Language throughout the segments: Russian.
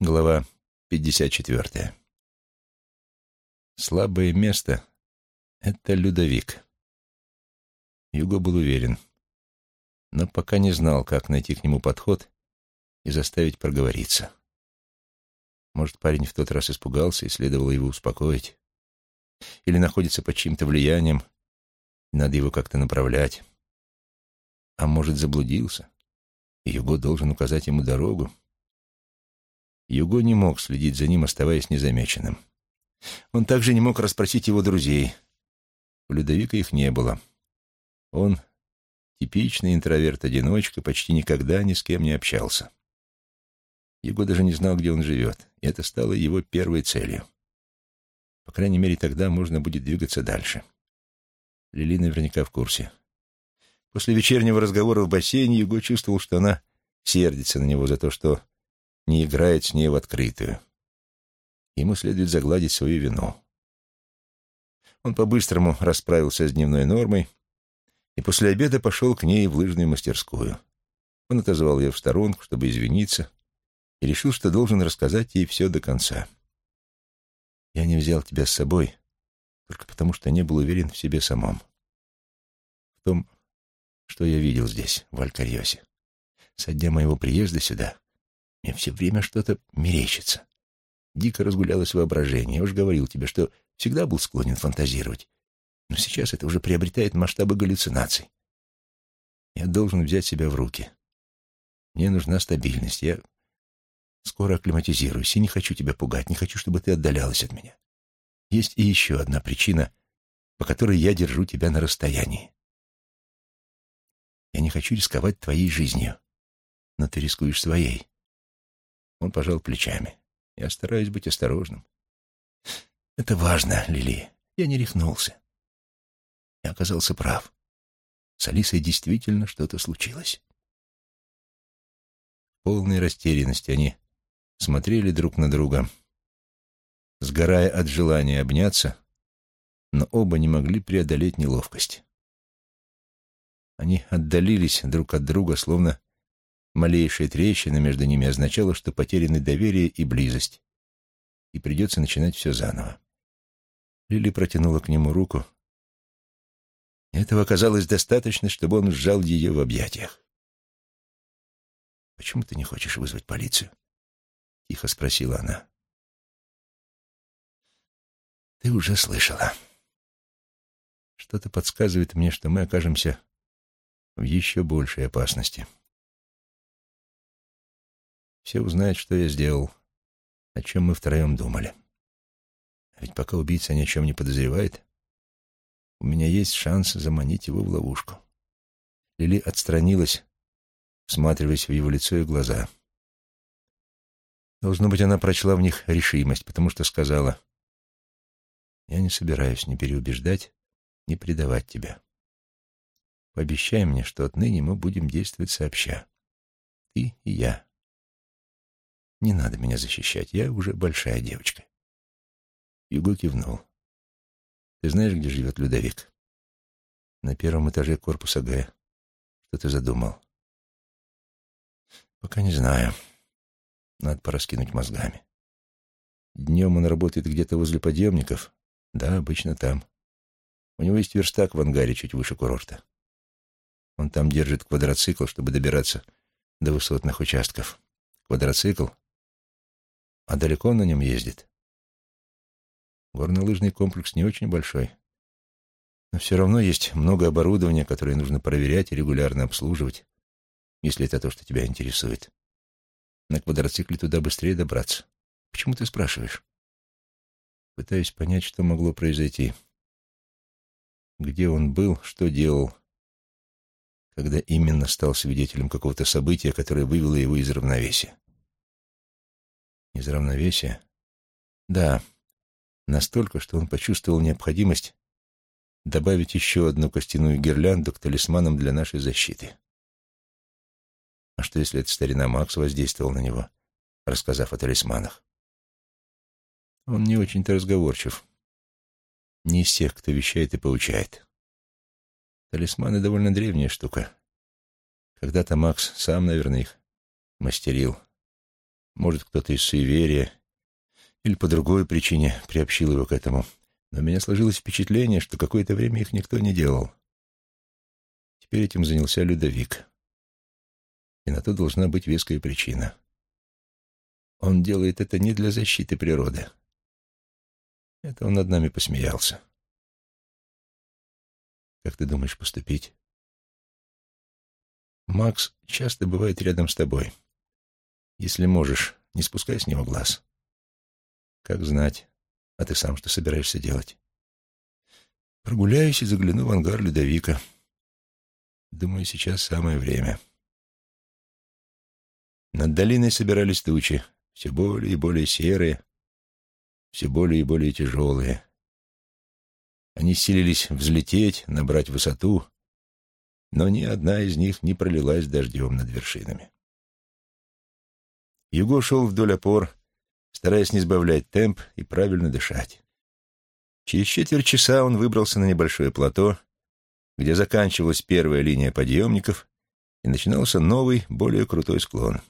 Глава 54. Слабое место — это Людовик. Юго был уверен, но пока не знал, как найти к нему подход и заставить проговориться. Может, парень в тот раз испугался и следовало его успокоить. Или находится под чьим-то влиянием, и надо его как-то направлять. А может, заблудился, и Юго должен указать ему дорогу. Юго не мог следить за ним, оставаясь незамеченным. Он также не мог расспросить его друзей. У Людовика их не было. Он, типичный интроверт-одиночка, почти никогда ни с кем не общался. Юго даже не знал, где он живет, и это стало его первой целью. По крайней мере, тогда можно будет двигаться дальше. Лили наверняка в курсе. После вечернего разговора в бассейне Юго чувствовал, что она сердится на него за то, что не играет с ней в открытую. Ему следует загладить свою вину. Он по-быстрому расправился с дневной нормой и после обеда пошел к ней в лыжную мастерскую. Он отозвал ее в сторонку, чтобы извиниться, и решил, что должен рассказать ей все до конца. «Я не взял тебя с собой только потому, что не был уверен в себе самом. В том, что я видел здесь, в Алькарьосе. Со дня моего приезда сюда мне все время что-то мерещится. Дико разгулялось воображение. Я уж говорил тебе, что всегда был склонен фантазировать. Но сейчас это уже приобретает масштабы галлюцинаций. Я должен взять себя в руки. Мне нужна стабильность. Я скоро акклиматизируюсь и не хочу тебя пугать, не хочу, чтобы ты отдалялась от меня. Есть и еще одна причина, по которой я держу тебя на расстоянии. Я не хочу рисковать твоей жизнью, но ты рискуешь своей. Он пожал плечами. Я стараюсь быть осторожным. Это важно, Лили. Я не рехнулся. Я оказался прав. С Алисой действительно что-то случилось. В полной растерянности они смотрели друг на друга, сгорая от желания обняться, но оба не могли преодолеть неловкость. Они отдалились друг от друга, словно Малейшая трещина между ними означала, что потеряны доверие и близость, и придется начинать все заново. Лили протянула к нему руку. Этого оказалось достаточно, чтобы он сжал ее в объятиях. «Почему ты не хочешь вызвать полицию?» — тихо спросила она. «Ты уже слышала. Что-то подсказывает мне, что мы окажемся в еще большей опасности». Все узнают, что я сделал, о чем мы втроем думали. А ведь пока убийца ни о чем не подозревает, у меня есть шанс заманить его в ловушку. Лили отстранилась, всматриваясь в его лицо и глаза. Должно быть, она прочла в них решимость, потому что сказала, «Я не собираюсь ни переубеждать, ни предавать тебя. Пообещай мне, что отныне мы будем действовать сообща. Ты и я. Не надо меня защищать, я уже большая девочка. Юго кивнул. Ты знаешь, где живет Людовик? На первом этаже корпуса Г. Что ты задумал? Пока не знаю. Надо пораскинуть мозгами. Днем он работает где-то возле подъемников. Да, обычно там. У него есть верстак в ангаре чуть выше курорта. Он там держит квадроцикл, чтобы добираться до высотных участков. Квадроцикл а далеко он на нем ездит? Горнолыжный комплекс не очень большой. Но все равно есть много оборудования, которое нужно проверять и регулярно обслуживать, если это то, что тебя интересует. На квадроцикле туда быстрее добраться. Почему ты спрашиваешь? Пытаюсь понять, что могло произойти. Где он был, что делал, когда именно стал свидетелем какого-то события, которое вывело его из равновесия из равновесия? Да, настолько, что он почувствовал необходимость добавить еще одну костяную гирлянду к талисманам для нашей защиты. А что, если это старина Макс воздействовал на него, рассказав о талисманах? Он не очень-то разговорчив. Не из тех, кто вещает и поучает. Талисманы — довольно древняя штука. Когда-то Макс сам, наверное, их мастерил. Может, кто-то из суеверия или по другой причине приобщил его к этому. Но у меня сложилось впечатление, что какое-то время их никто не делал. Теперь этим занялся Людовик. И на то должна быть веская причина. Он делает это не для защиты природы. Это он над нами посмеялся. Как ты думаешь поступить? Макс часто бывает рядом с тобой. Если можешь, не спускай с него глаз. Как знать. А ты сам что собираешься делать? Прогуляюсь и загляну в ангар Людовика. Думаю, сейчас самое время. Над долиной собирались тучи, все более и более серые, все более и более тяжелые. Они силились взлететь, набрать высоту, но ни одна из них не пролилась дождем над вершинами. Юго шел вдоль опор, стараясь не сбавлять темп и правильно дышать. Через четверть часа он выбрался на небольшое плато, где заканчивалась первая линия подъемников и начинался новый, более крутой склон.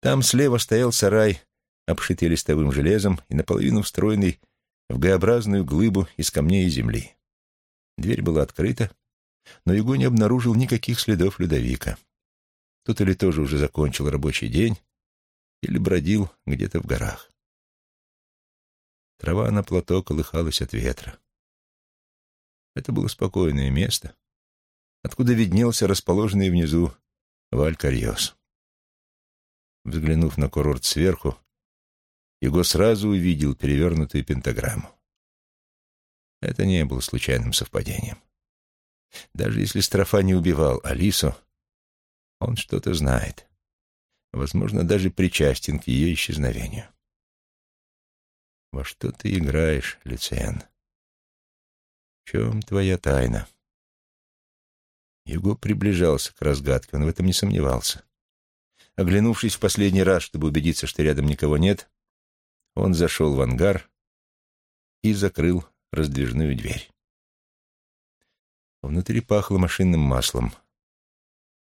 Там слева стоял сарай, обшитый листовым железом и наполовину встроенный в Г-образную глыбу из камней и земли. Дверь была открыта, но Юго не обнаружил никаких следов Людовика. Тот или тоже уже закончил рабочий день, или бродил где-то в горах. Трава на плато колыхалась от ветра. Это было спокойное место, откуда виднелся расположенный внизу Валь-Карьос. Взглянув на курорт сверху, его сразу увидел перевернутую пентаграмму. Это не было случайным совпадением. Даже если Строфа не убивал Алису, он что-то знает возможно, даже причастен к ее исчезновению. Во что ты играешь, Люциен? В чем твоя тайна? Юго приближался к разгадке, он в этом не сомневался. Оглянувшись в последний раз, чтобы убедиться, что рядом никого нет, он зашел в ангар и закрыл раздвижную дверь. Внутри пахло машинным маслом —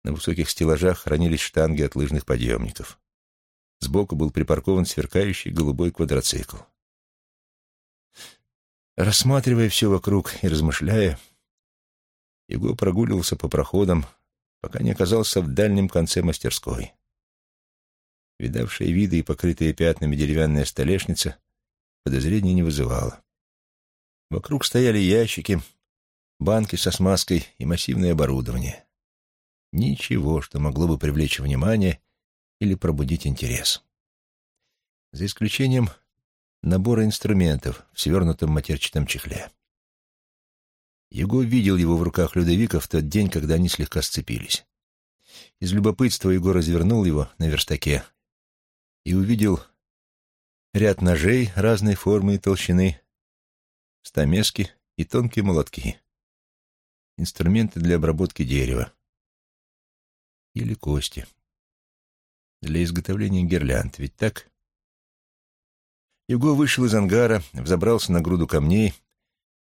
на высоких стеллажах хранились штанги от лыжных подъемников. Сбоку был припаркован сверкающий голубой квадроцикл. Рассматривая все вокруг и размышляя, Его прогуливался по проходам, пока не оказался в дальнем конце мастерской. Видавшая виды и покрытая пятнами деревянная столешница подозрений не вызывала. Вокруг стояли ящики, банки со смазкой и массивное оборудование. Ничего, что могло бы привлечь внимание или пробудить интерес. За исключением набора инструментов в свернутом матерчатом чехле. Его видел его в руках Людовика в тот день, когда они слегка сцепились. Из любопытства Его развернул его на верстаке и увидел ряд ножей разной формы и толщины, стамески и тонкие молотки. Инструменты для обработки дерева, или кости. Для изготовления гирлянд, ведь так? Юго вышел из ангара, взобрался на груду камней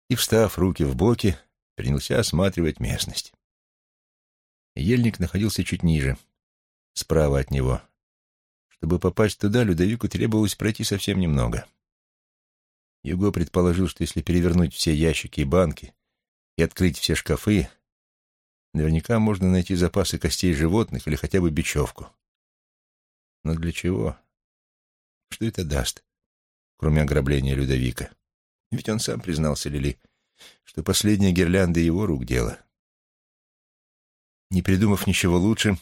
и, встав руки в боки, принялся осматривать местность. Ельник находился чуть ниже, справа от него. Чтобы попасть туда, Людовику требовалось пройти совсем немного. Юго предположил, что если перевернуть все ящики и банки и открыть все шкафы, Наверняка можно найти запасы костей животных или хотя бы бечевку. Но для чего? Что это даст, кроме ограбления Людовика? Ведь он сам признался Лили, что последняя гирлянда его рук дело. Не придумав ничего лучше,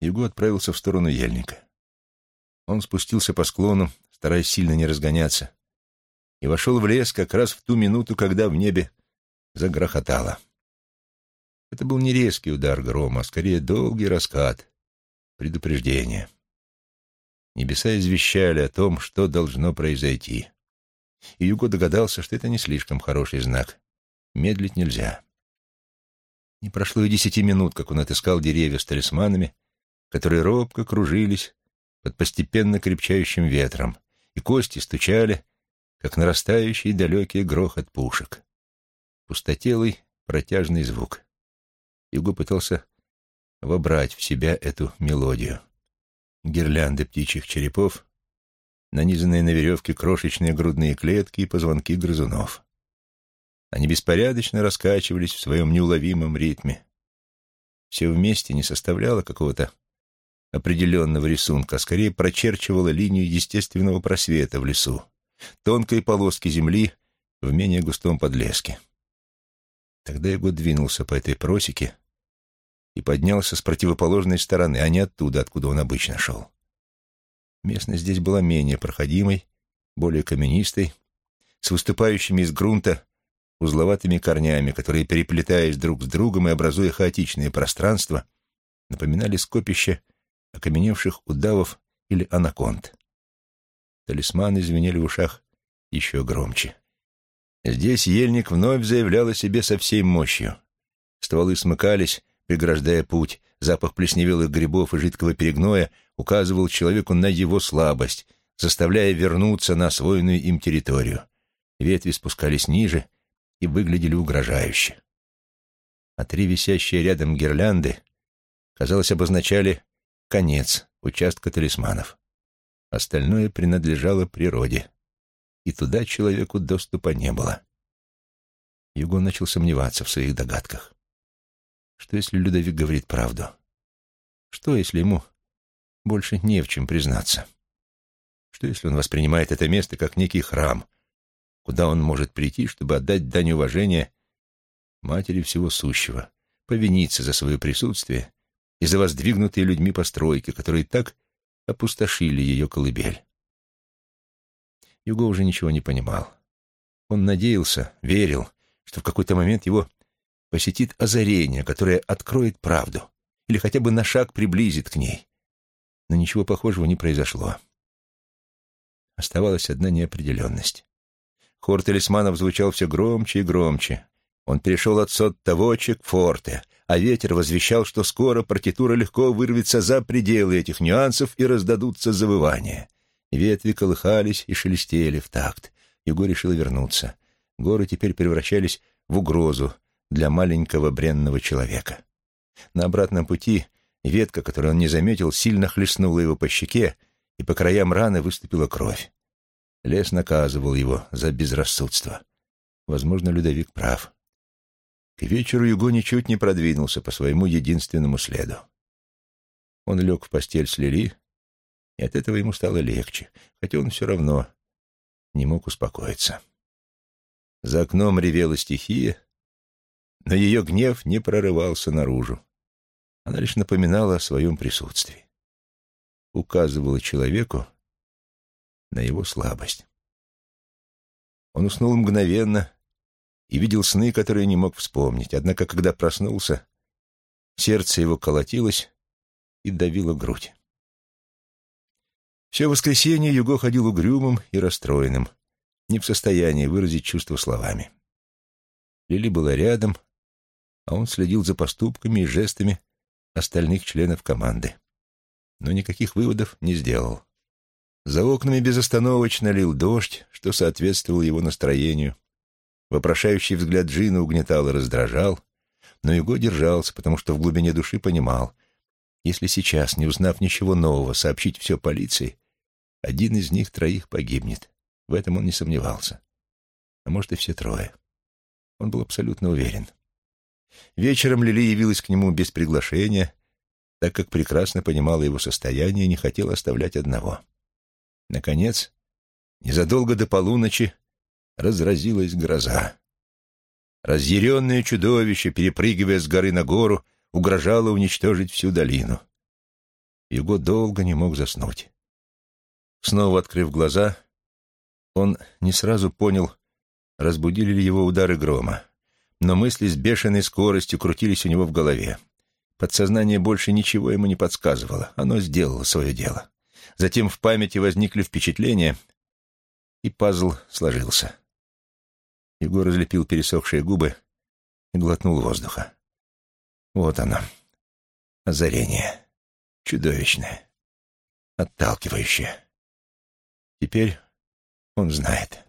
Юго отправился в сторону ельника. Он спустился по склону, стараясь сильно не разгоняться, и вошел в лес как раз в ту минуту, когда в небе загрохотало. Это был не резкий удар грома, а скорее долгий раскат, предупреждение. Небеса извещали о том, что должно произойти. И Юго догадался, что это не слишком хороший знак. Медлить нельзя. Не прошло и десяти минут, как он отыскал деревья с талисманами, которые робко кружились под постепенно крепчающим ветром, и кости стучали, как нарастающий далекий грохот пушек. Пустотелый протяжный звук. Юго пытался вобрать в себя эту мелодию. Гирлянды птичьих черепов, нанизанные на веревке крошечные грудные клетки и позвонки грызунов. Они беспорядочно раскачивались в своем неуловимом ритме. Все вместе не составляло какого-то определенного рисунка, а скорее прочерчивало линию естественного просвета в лесу, тонкой полоски земли в менее густом подлеске. Тогда его двинулся по этой просеке и поднялся с противоположной стороны, а не оттуда, откуда он обычно шел. Местность здесь была менее проходимой, более каменистой, с выступающими из грунта узловатыми корнями, которые, переплетаясь друг с другом и образуя хаотичные пространства, напоминали скопище окаменевших удавов или анаконд. Талисманы звенели в ушах еще громче. Здесь ельник вновь заявлял о себе со всей мощью. Стволы смыкались, преграждая путь, запах плесневелых грибов и жидкого перегноя указывал человеку на его слабость, заставляя вернуться на освоенную им территорию. Ветви спускались ниже и выглядели угрожающе. А три висящие рядом гирлянды, казалось, обозначали конец участка талисманов. Остальное принадлежало природе, и туда человеку доступа не было. Юго начал сомневаться в своих догадках. Что, если Людовик говорит правду? Что, если ему больше не в чем признаться? Что, если он воспринимает это место как некий храм, куда он может прийти, чтобы отдать дань уважения матери всего сущего, повиниться за свое присутствие и за воздвигнутые людьми постройки, которые так опустошили ее колыбель. Юго уже ничего не понимал. Он надеялся, верил, что в какой-то момент его посетит озарение, которое откроет правду или хотя бы на шаг приблизит к ней. Но ничего похожего не произошло. Оставалась одна неопределенность. Хор талисманов звучал все громче и громче. Он перешел от сот-тавочек к форте, а ветер возвещал, что скоро партитура легко вырвется за пределы этих нюансов и раздадутся завывания. Ветви колыхались и шелестели в такт. Юго решил вернуться. Горы теперь превращались в угрозу для маленького бренного человека. На обратном пути ветка, которую он не заметил, сильно хлестнула его по щеке, и по краям раны выступила кровь. Лес наказывал его за безрассудство. Возможно, Людовик прав. К вечеру Юго ничуть не продвинулся по своему единственному следу. Он лег в постель с Лили, и от этого ему стало легче, хотя он все равно не мог успокоиться. За окном ревела стихия, но ее гнев не прорывался наружу. Она лишь напоминала о своем присутствии. Указывала человеку на его слабость. Он уснул мгновенно, и видел сны, которые не мог вспомнить. Однако, когда проснулся, сердце его колотилось и давило грудь. Все воскресенье Юго ходил угрюмым и расстроенным, не в состоянии выразить чувства словами. Лили была рядом, а он следил за поступками и жестами остальных членов команды. Но никаких выводов не сделал. За окнами безостановочно лил дождь, что соответствовало его настроению. Вопрошающий взгляд Джина угнетал и раздражал, но Юго держался, потому что в глубине души понимал, если сейчас, не узнав ничего нового, сообщить все полиции, один из них троих погибнет. В этом он не сомневался. А может, и все трое. Он был абсолютно уверен. Вечером Лили явилась к нему без приглашения, так как прекрасно понимала его состояние и не хотела оставлять одного. Наконец, незадолго до полуночи, разразилась гроза. Разъяренное чудовище, перепрыгивая с горы на гору, угрожало уничтожить всю долину. Его долго не мог заснуть. Снова открыв глаза, он не сразу понял, разбудили ли его удары грома. Но мысли с бешеной скоростью крутились у него в голове. Подсознание больше ничего ему не подсказывало, оно сделало свое дело. Затем в памяти возникли впечатления, и пазл сложился. Егор разлепил пересохшие губы и глотнул воздуха. Вот оно, озарение. Чудовищное, отталкивающее. Теперь он знает.